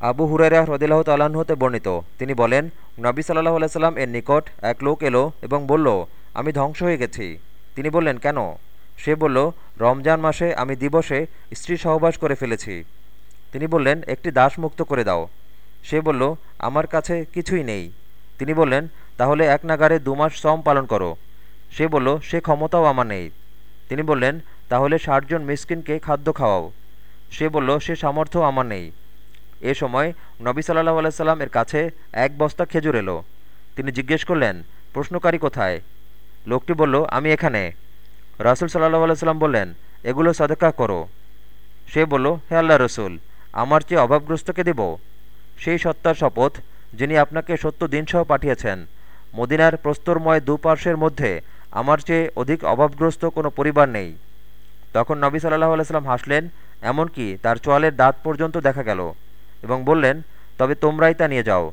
আবু হুরেরা হ্রদিল্লাহ তাল্লাহ্ন হতে বর্ণিত। তিনি বলেন, নবী সাল্লাহ আলাইসাল্লাম এর নিকট এক লোক এলো এবং বলল, আমি ধ্বংস হয়ে গেছি। তিনি বললেন, কেন? সে বলল, রমজান মাসে আমি দিবসে স্ত্রী সহবাস করে ফেলেছি। তিনি বললেন, একটি দাস মুক্ত করে দাও। সে বলল, আমার কাছে কিছুই নেই। তিনি বললেন, তাহলে এক নাগারে দুমাস শ্রম পালন করো। সে বলল, সে ক্ষমতাও আমার নেই। তিনি বললেন, তাহলে ষাটজন মিসকিনকে খাদ্য খাওয়াও। সে বলল, সে সামর্থ্য আমার নেই। এ সময় নবী সাল্লাহ আলাইসাল্লাম এর কাছে এক বস্তা খেজুর এলো। তিনি জিজ্ঞেস করলেন, প্রশ্নকারী কোথায়? লোকটি বলল, আমি এখানে। রাসুল সাল্লাহ আলাইসাল্লাম বললেন, এগুলো সদেকা করো। সে বলল, হে আল্লাহ রসুল, আমার চেয়ে অভাবগ্রস্তকে দেব? সেই সত্তার শপথ যিনি আপনাকে সত্য দিনসহ পাঠিয়েছেন, মদিনার প্রস্তরময় দুপার্শ্বের মধ্যে আমার চেয়ে অধিক অভাবগ্রস্ত কোনো পরিবার নেই। তখন নবী সাল্লাহ আলাইসাল্লাম হাসলেন, এমনকি তার চোয়ালের দাঁত পর্যন্ত দেখা গেল। এবং বললেন তবে তোমরাই তা নিয়ে যাও।